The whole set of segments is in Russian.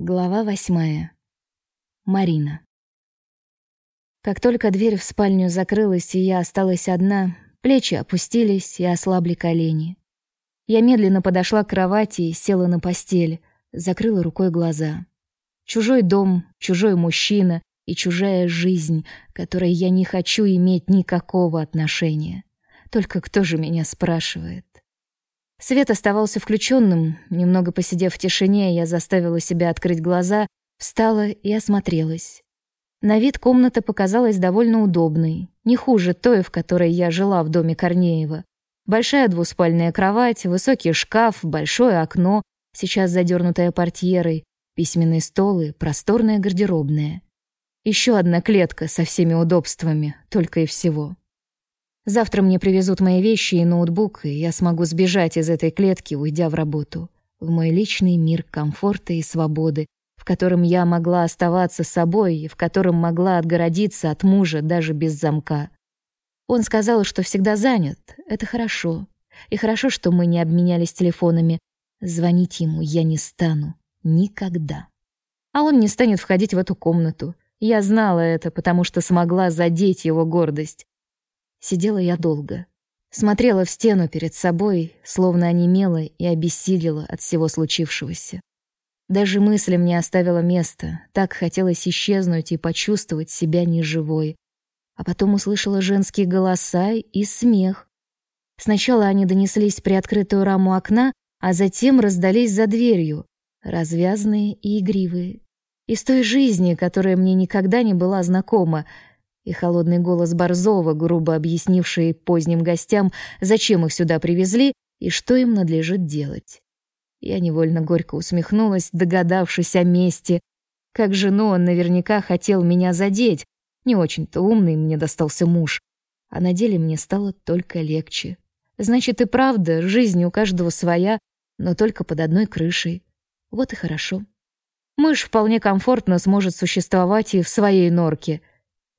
Глава восьмая. Марина. Как только дверь в спальню закрылась, и я осталась одна, плечи опустились и ослабли колени. Я медленно подошла к кровати и села на постель, закрыла рукой глаза. Чужой дом, чужой мужчина и чужая жизнь, которой я не хочу иметь никакого отношения. Только кто же меня спрашивает? Свет оставался включенным. Немного посидев в тишине, я заставила себя открыть глаза, встала и осмотрелась. На вид комната показалась довольно удобной, не хуже той, в которой я жила в доме Корнеева. Большая двуспальная кровать, высокий шкаф, большое окно, сейчас задернутое портьерой, письменный стол и просторная гардеробная. Еще одна клетка со всеми удобствами, только и всего. Завтра мне привезут мои вещи и ноутбук, и я смогу сбежать из этой клетки, уйдя в работу, в мой личный мир комфорта и свободы, в котором я могла оставаться собой и в котором могла отгородиться от мужа даже без замка. Он сказал, что всегда занят. Это хорошо. И хорошо, что мы не обменялись телефонами. Звонить ему я не стану никогда. А он не станет входить в эту комнату. Я знала это, потому что смогла задеть его гордость. Сидела я долго. Смотрела в стену перед собой, словно онемела и обессилила от всего случившегося. Даже мыслям не оставила места, так хотелось исчезнуть и почувствовать себя неживой. А потом услышала женские голоса и смех. Сначала они донеслись при открытую раму окна, а затем раздались за дверью, развязные и игривые. Из той жизни, которая мне никогда не была знакома, и холодный голос Борзова, грубо объяснивший поздним гостям, зачем их сюда привезли и что им надлежит делать. Я невольно горько усмехнулась, догадавшись о мести. Как жену он наверняка хотел меня задеть. Не очень-то умный мне достался муж. А на деле мне стало только легче. Значит, и правда, жизнь у каждого своя, но только под одной крышей. Вот и хорошо. Мышь вполне комфортно сможет существовать и в своей норке —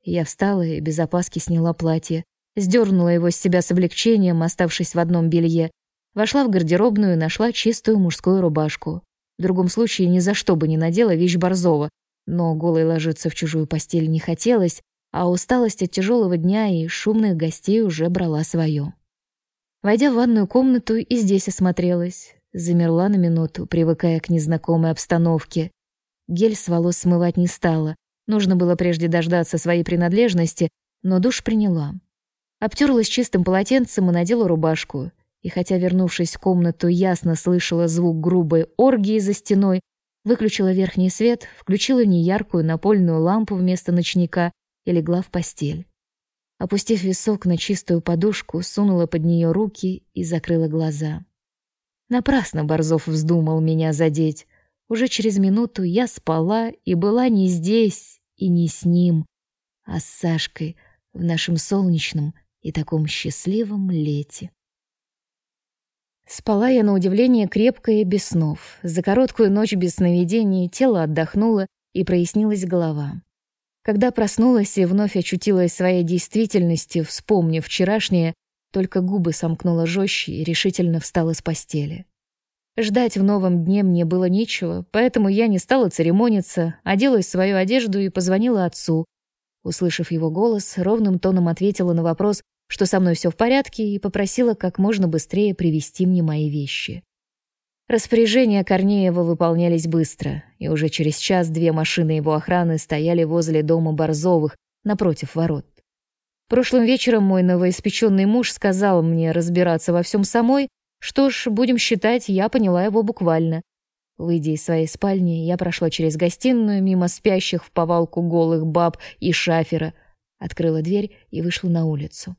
я встала и без опаски сняла платье, сдернула его с себя с облегчением, оставшись в одном белье, вошла в гардеробную и нашла чистую мужскую рубашку. В другом случае ни за что бы не надела вещь Борзова, но голой ложиться в чужую постель не хотелось, а усталость от тяжелого дня и шумных гостей уже брала свое. Войдя в ванную комнату, и здесь осмотрелась. Замерла на минуту, привыкая к незнакомой обстановке. Гель с волос смывать не стала, Нужно было прежде дождаться своей принадлежности, но душ приняла. Обтерлась чистым полотенцем и надела рубашку. И хотя, вернувшись в комнату, ясно слышала звук грубой оргии за стеной, выключила верхний свет, включила неяркую напольную лампу вместо ночника и легла в постель. Опустив висок на чистую подушку, сунула под нее руки и закрыла глаза. Напрасно Борзов вздумал меня задеть. Уже через минуту я спала и была не здесь, и не с ним, а с Сашкой в нашем солнечном и таком счастливом лете. Спала я на удивление крепко и без снов. За короткую ночь без сновидений тело отдохнуло и прояснилась голова. Когда проснулась и вновь очутилась в своей действительности, вспомнив вчерашнее, только губы сомкнула жестче и решительно встала с постели. Ждать в новом дне мне было нечего, поэтому я не стала церемониться, оделась в свою одежду и позвонила отцу. Услышав его голос, ровным тоном ответила на вопрос, что со мной все в порядке, и попросила как можно быстрее привезти мне мои вещи. Распоряжения Корнеева выполнялись быстро, и уже через час две машины его охраны стояли возле дома Борзовых, напротив ворот. Прошлым вечером мой новоиспеченный муж сказал мне разбираться во всем самой, что ж, будем считать, я поняла его буквально. Выйдя из своей спальни, я прошла через гостиную мимо спящих в повалку голых баб и шафера, открыла дверь и вышла на улицу.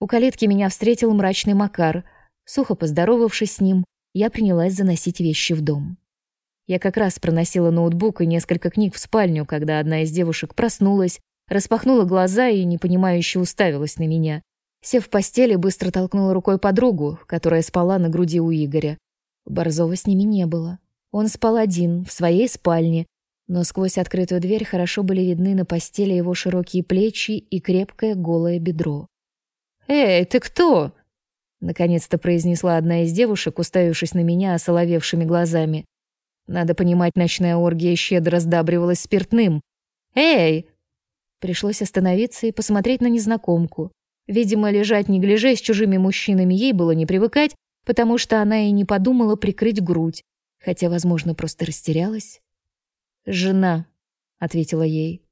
У калитки меня встретил мрачный Макар. Сухо поздоровавшись с ним, я принялась заносить вещи в дом. Я как раз проносила ноутбук и несколько книг в спальню, когда одна из девушек проснулась, распахнула глаза и непонимающе уставилась на меня. Сев в постели, быстро толкнула рукой подругу, которая спала на груди у Игоря. Борзова с ними не было. Он спал один, в своей спальне, но сквозь открытую дверь хорошо были видны на постели его широкие плечи и крепкое голое бедро. «Эй, ты кто?» Наконец-то произнесла одна из девушек, уставившись на меня осоловевшими глазами. Надо понимать, ночная оргия щедро сдабривалась спиртным. «Эй!» Пришлось остановиться и посмотреть на незнакомку. Видимо, лежать не гляжа с чужими мужчинами ей было не привыкать, потому что она и не подумала прикрыть грудь, хотя, возможно, просто растерялась. «Жена», — ответила ей.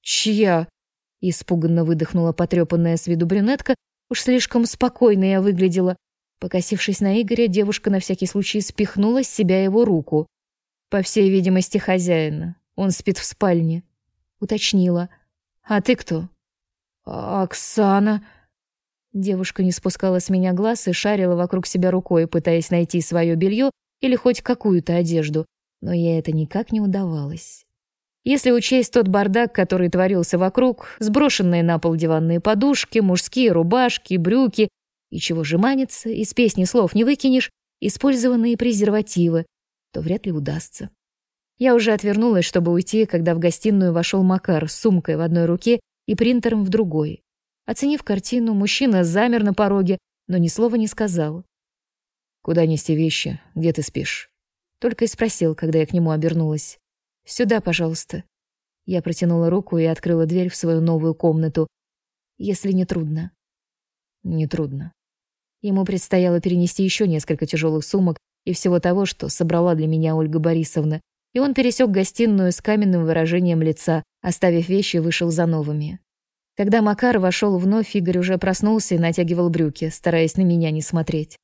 «Чья?» — испуганно выдохнула потрепанная с виду брюнетка. Уж слишком спокойно я выглядела. Покосившись на Игоря, девушка на всякий случай спихнула с себя его руку. По всей видимости, хозяина. Он спит в спальне. Уточнила. «А ты кто?» «Оксана...» Девушка не спускала с меня глаз и шарила вокруг себя рукой, пытаясь найти свое белье или хоть какую-то одежду, но ей это никак не удавалось. Если учесть тот бардак, который творился вокруг, сброшенные на пол диванные подушки, мужские рубашки, брюки, и чего же манится, из песни слов не выкинешь, использованные презервативы, то вряд ли удастся. Я уже отвернулась, чтобы уйти, когда в гостиную вошел Макар с сумкой в одной руке и принтером в другой. Оценив картину, мужчина замер на пороге, но ни слова не сказал. «Куда нести вещи? Где ты спишь?» Только и спросил, когда я к нему обернулась. Сюда, пожалуйста. Я протянула руку и открыла дверь в свою новую комнату. Если не трудно. Не трудно. Ему предстояло перенести еще несколько тяжелых сумок и всего того, что собрала для меня Ольга Борисовна, и он пересек гостиную с каменным выражением лица, оставив вещи, вышел за новыми. Когда Макар вошел вновь, Игорь уже проснулся и натягивал брюки, стараясь на меня не смотреть.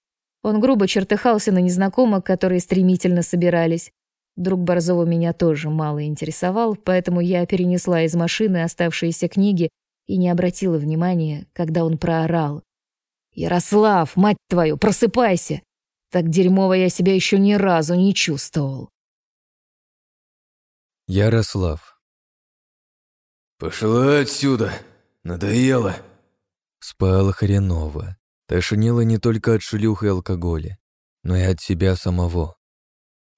Он грубо чертыхался на незнакомок, которые стремительно собирались, Друг Борзова меня тоже мало интересовал, поэтому я перенесла из машины оставшиеся книги и не обратила внимания, когда он проорал. «Ярослав, мать твою, просыпайся! Так дерьмово я себя еще ни разу не чувствовал!» Ярослав. «Пошла отсюда! Надоело!» Спала хреново. Тошнило не только от шлюх и алкоголя, но и от себя самого.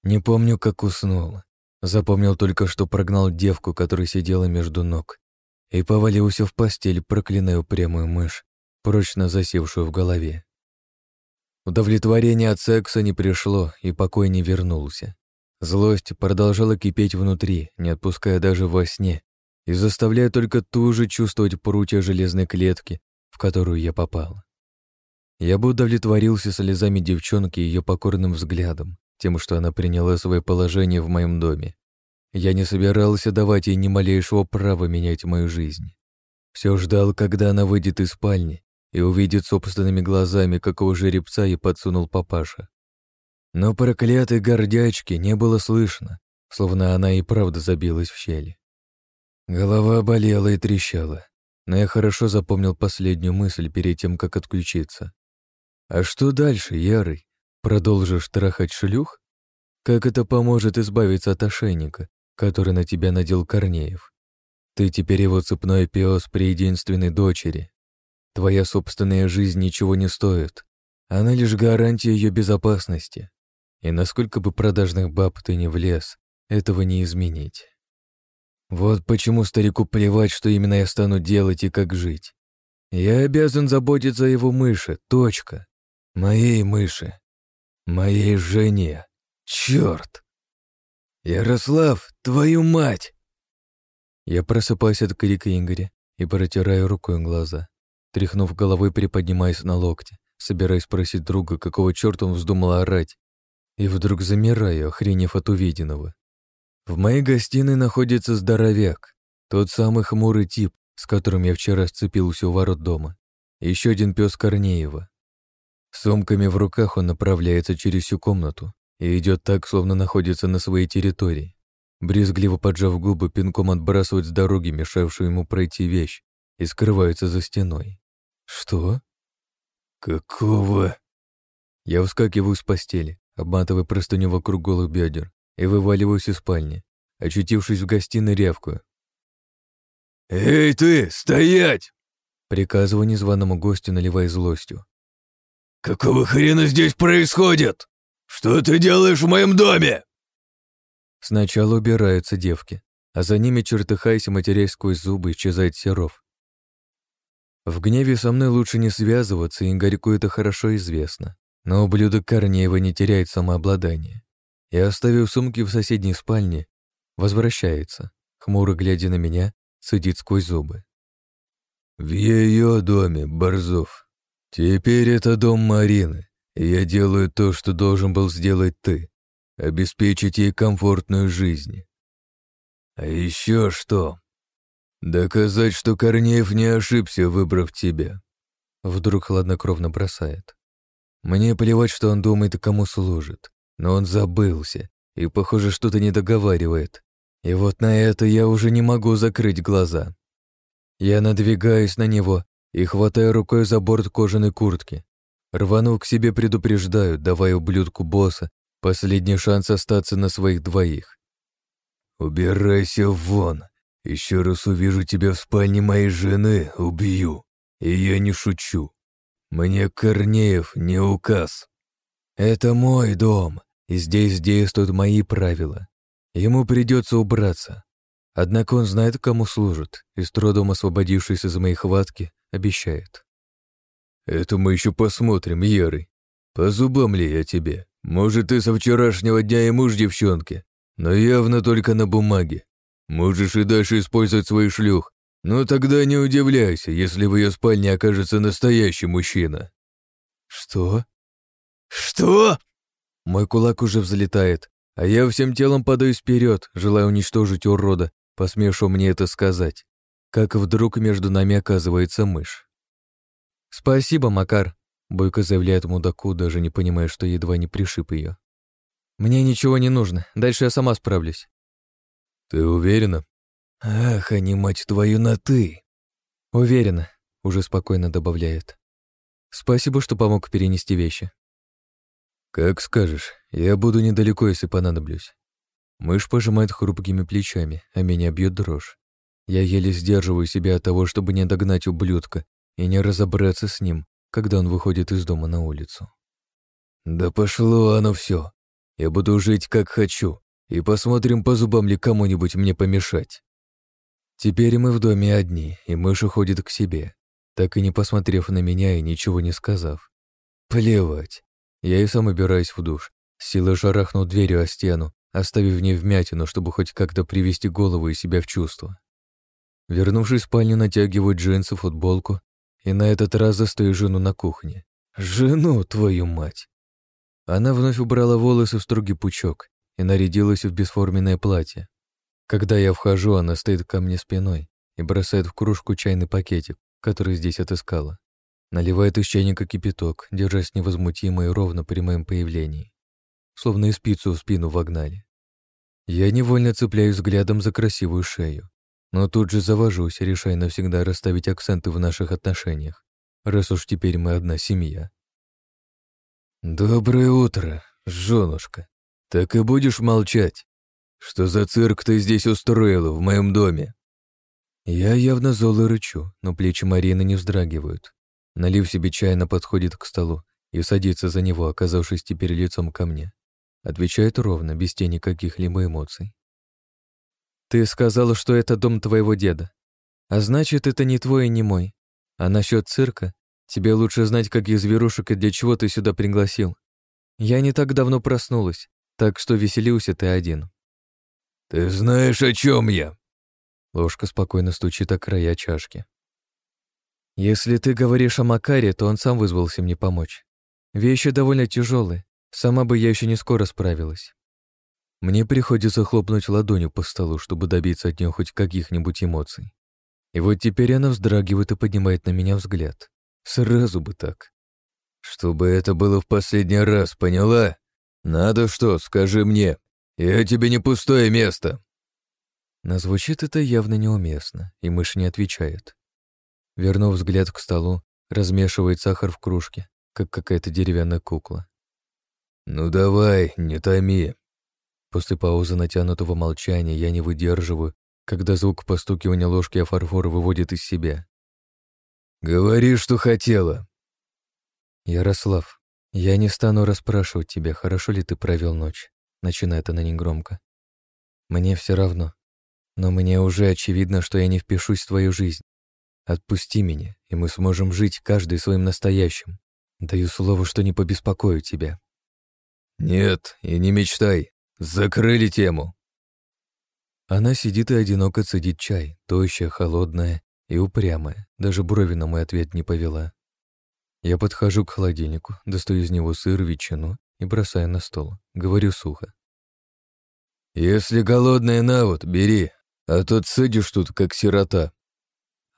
Не помню, как уснул. Запомнил только, что прогнал девку, которая сидела между ног, и повалился в постель, проклиная упрямую мышь, прочно засевшую в голове. Удовлетворение от секса не пришло, и покой не вернулся. Злость продолжала кипеть внутри, не отпуская даже во сне, и заставляя только туже чувствовать прутья железной клетки, в которую я попал. Я бы удовлетворился слезами девчонки и ее покорным взглядом, тем, что она приняла свое положение в моем доме. Я не собирался давать ей ни малейшего права менять мою жизнь. Все ждал, когда она выйдет из спальни и увидит собственными глазами, какого жеребца ей подсунул папаша. Но проклятой гордячки не было слышно, словно она и правда забилась в щели. Голова болела и трещала, но я хорошо запомнил последнюю мысль перед тем, как отключиться. А что дальше, Ярый? Продолжишь трахать шлюх? Как это поможет избавиться от ошейника, который на тебя надел Корнеев? Ты теперь его цепной пес при единственной дочери. Твоя собственная жизнь ничего не стоит. Она лишь гарантия ее безопасности. И насколько бы продажных баб ты не влез, этого не изменить. Вот почему старику плевать, что именно я стану делать и как жить. Я обязан заботиться о его мыши, точка. Моей мыши. Моей жене. Черт! Ярослав, твою мать! Я просыпаюсь от крика Игоря и протираю рукой глаза. Тряхнув головой, приподнимаясь на локте, собираясь спросить друга, какого черта он вздумал орать, и вдруг замираю, охренев от увиденного. В моей гостиной находится здоровяк, тот самый хмурый тип, с которым я вчера сцепился у ворот дома. Еще один пес Корнеева, сумками в руках он направляется через всю комнату и идет так, словно находится на своей территории. Брезгливо поджав губы, пинком отбрасывает с дороги, мешавшую ему пройти вещь, и скрывается за стеной. «Что?» «Какого?» Я вскакиваю с постели, обматывая простыню вокруг голых бедер и вываливаюсь из спальни, очутившись в гостиной рявкую. «Эй ты, стоять!» Приказываю незваному гостю, наливая злостью. «Какого хрена здесь происходит? Что ты делаешь в моем доме?» Сначала убираются девки, а за ними, чертыхаясь и матерясь сквозь зубы, исчезает Серов. В гневе со мной лучше не связываться, и Игорьку это хорошо известно. Но ублюдок Корнеева не теряет самообладание. И, оставив сумки в соседней спальне, возвращается, хмуро глядя на меня, сидит сквозь зубы. «В ее доме, Борзов. Теперь это дом Марины, и я делаю то, что должен был сделать ты — обеспечить ей комфортную жизнь. А еще что? Доказать, что Корнеев не ошибся, выбрав тебя. Вдруг хладнокровно бросает. Мне плевать, что он думает кому служит, но он забылся и, похоже, что-то не договаривает. И вот на это я уже не могу закрыть глаза. Я надвигаюсь на него и хватаю рукой за борт кожаной куртки. Рванув к себе предупреждаю, давая ублюдку босса последний шанс остаться на своих двоих. «Убирайся вон. Еще раз увижу тебя в спальне моей жены, убью. И я не шучу. Мне Корнеев не указ. Это мой дом, и здесь действуют мои правила. Ему придется убраться. Однако он знает, кому служит, и с трудом освободившись из моей хватки, обещает. «Это мы еще посмотрим, Ярый. По зубам ли я тебе? Может, ты со вчерашнего дня и муж девчонки, но явно только на бумаге. Можешь и дальше использовать свой шлюх, но тогда не удивляйся, если в ее спальне окажется настоящий мужчина». «Что?» «Что?» Мой кулак уже взлетает, а я всем телом падаюсь вперед, желая уничтожить урода, посмевшего мне это сказать. Как вдруг между нами оказывается мышь. «Спасибо, Макар», — Бойко заявляет мудаку, даже не понимая, что едва не пришиб ее. «Мне ничего не нужно, дальше я сама справлюсь». «Ты уверена?» «Ах, не мать твою на «ты». «Уверена», — уже спокойно добавляет. «Спасибо, что помог перенести вещи». «Как скажешь, я буду недалеко, если понадоблюсь». Мышь пожимает хрупкими плечами, а меня бьет дрожь. Я еле сдерживаю себя от того, чтобы не догнать ублюдка и не разобраться с ним, когда он выходит из дома на улицу. «Да пошло оно все. Я буду жить как хочу, и посмотрим, по зубам ли кому-нибудь мне помешать». Теперь мы в доме одни, и мышь уходит к себе, так и не посмотрев на меня и ничего не сказав. Плевать. Я и сам убираюсь в душ, силой шарахнул дверью о стену, оставив в ней вмятину, чтобы хоть как-то привести голову и себя в чувство. Вернувшись в спальню, натягиваю джинсы, футболку и на этот раз застаю жену на кухне. Жену, твою мать! Она вновь убрала волосы в строгий пучок и нарядилась в бесформенное платье. Когда я вхожу, она стоит ко мне спиной и бросает в кружку чайный пакетик, который здесь отыскала. Наливает из чайника кипяток, держась невозмутимо и ровно при моем появлении. Словно и спицу в спину вогнали. Я невольно цепляюсь взглядом за красивую шею, но тут же завожусь, решая навсегда расставить акценты в наших отношениях, раз уж теперь мы одна семья. «Доброе утро, женушка. Так и будешь молчать? Что за цирк ты здесь устроила в моем доме?» Я явно золо рычу, но плечи Марины не вздрагивают. Налив себе чай, она подходит к столу и садится за него, оказавшись теперь лицом ко мне. Отвечает ровно, без тени каких-либо эмоций. «Ты сказала, что это дом твоего деда. А значит, это не твой и не мой. А насчет цирка, тебе лучше знать, каких зверушек и для чего ты сюда пригласил. Я не так давно проснулась, так что веселился ты один». «Ты знаешь, о чем я?» Ложка спокойно стучит о края чашки. Если ты говоришь о Макаре, то он сам вызвался мне помочь. Вещи довольно тяжелые, сама бы я еще не скоро справилась. Мне приходится хлопнуть ладонью по столу, чтобы добиться от нее хоть каких-нибудь эмоций. И вот теперь она вздрагивает и поднимает на меня взгляд. Сразу бы так. Чтобы это было в последний раз, поняла? Надо что, скажи мне. Я тебе не пустое место. Но звучит это явно неуместно, и мышь не отвечает. Вернув взгляд к столу, размешивает сахар в кружке, как какая-то деревянная кукла. «Ну давай, не томи». После паузы натянутого молчания я не выдерживаю, когда звук постукивания ложки о фарфор выводит из себя. «Говори, что хотела». «Ярослав, я не стану расспрашивать тебя, хорошо ли ты провел ночь», начинает она негромко. «Мне все равно, но мне уже очевидно, что я не впишусь в твою жизнь. Отпусти меня, и мы сможем жить каждый своим настоящим. Даю слово, что не побеспокою тебя». «Нет, и не мечтай. закрыли тему». Она сидит и одиноко цедит чай, тощая, холодная и упрямая, даже брови на мой ответ не повела. Я подхожу к холодильнику, достаю из него сыр, ветчину и бросаю на стол. Говорю сухо. «Если голодная на вот, бери, а то сидишь тут, как сирота».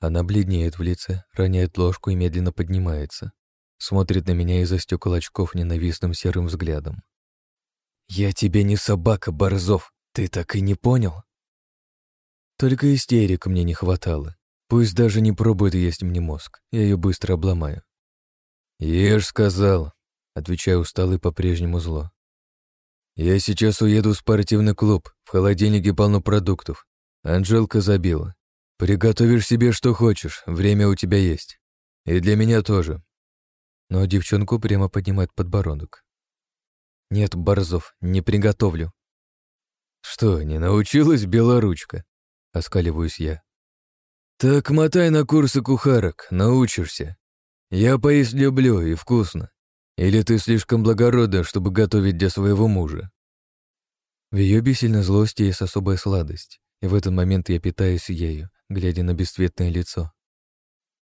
Она бледнеет в лице, роняет ложку и медленно поднимается. Смотрит на меня из-за стекол очков ненавистным серым взглядом. «Я тебе не собака, Борзов, ты так и не понял?» Только истерик мне не хватало. Пусть даже не пробует есть мне мозг, я ее быстро обломаю. «Ешь, сказал», — отвечаю усталый по-прежнему зло. «Я сейчас уеду в спортивный клуб, в холодильнике полно продуктов. Анжелка забила. Приготовишь себе что хочешь, время у тебя есть. И для меня тоже». Но девчонку прямо поднимает подбородок. «Нет, Борзов, не приготовлю». «Что, не научилась белоручка?» — оскаливаюсь я. «Так мотай на курсы кухарок, научишься. Я поесть люблю и вкусно. Или ты слишком благородна, чтобы готовить для своего мужа?» В ее бессильной злости есть особая сладость, и в этот момент я питаюсь ею, глядя на бесцветное лицо.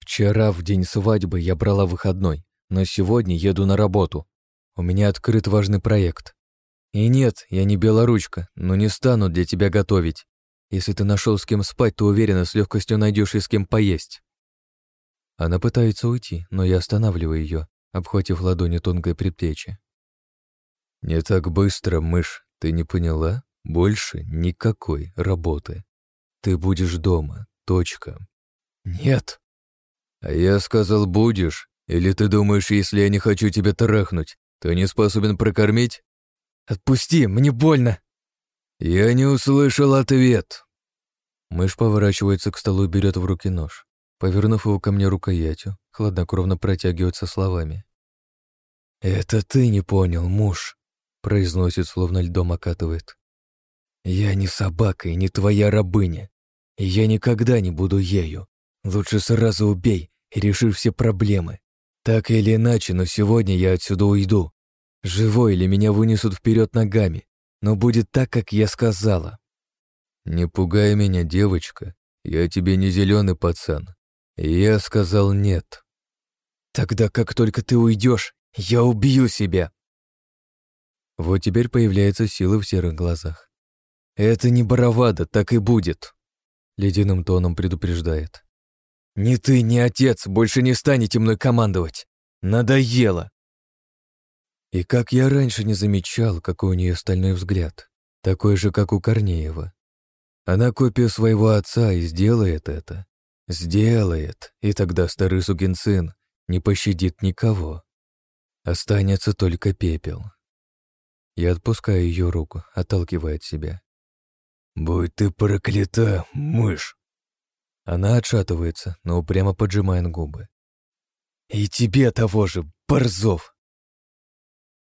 Вчера, в день свадьбы, я брала выходной, но сегодня еду на работу. У меня открыт важный проект. И нет, я не белоручка, но не стану для тебя готовить. Если ты нашел с кем спать, то уверенно с легкостью найдешь и с кем поесть. Она пытается уйти, но я останавливаю ее, обхватив ладони тонкое предплечье. «Не так быстро, мышь, ты не поняла? Больше никакой работы. Ты будешь дома, точка». «Нет». «А я сказал, будешь? Или ты думаешь, если я не хочу тебя трахнуть, то не способен прокормить?» «Отпусти, мне больно!» «Я не услышал ответ». Мышь поворачивается к столу и берет в руки нож. Повернув его ко мне рукоятью, хладнокровно протягивается словами. «Это ты не понял, муж», — произносит, словно льдом окатывает. «Я не собака и не твоя рабыня, и я никогда не буду ею. Лучше сразу убей и реши все проблемы. Так или иначе, но сегодня я отсюда уйду. Живой или меня вынесут вперед ногами, но будет так, как я сказала. Не пугай меня, девочка, я тебе не зеленый пацан. Я сказал нет. Тогда как только ты уйдешь, я убью себя. Вот теперь появляется сила в серых глазах. Это не баровада, так и будет. Ледяным тоном предупреждает. Ни ты, ни отец больше не станете мной командовать. Надоело. И как я раньше не замечал, какой у нее стальной взгляд, такой же, как у Корнеева. Она копия своего отца и сделает это. Сделает, и тогда старый сукин сын не пощадит никого. Останется только пепел. Я отпускаю ее руку, отталкивая от себя. «Будь ты проклята, мышь!» Она отшатывается, но упрямо поджимает губы. «И тебе того же, Борзов!»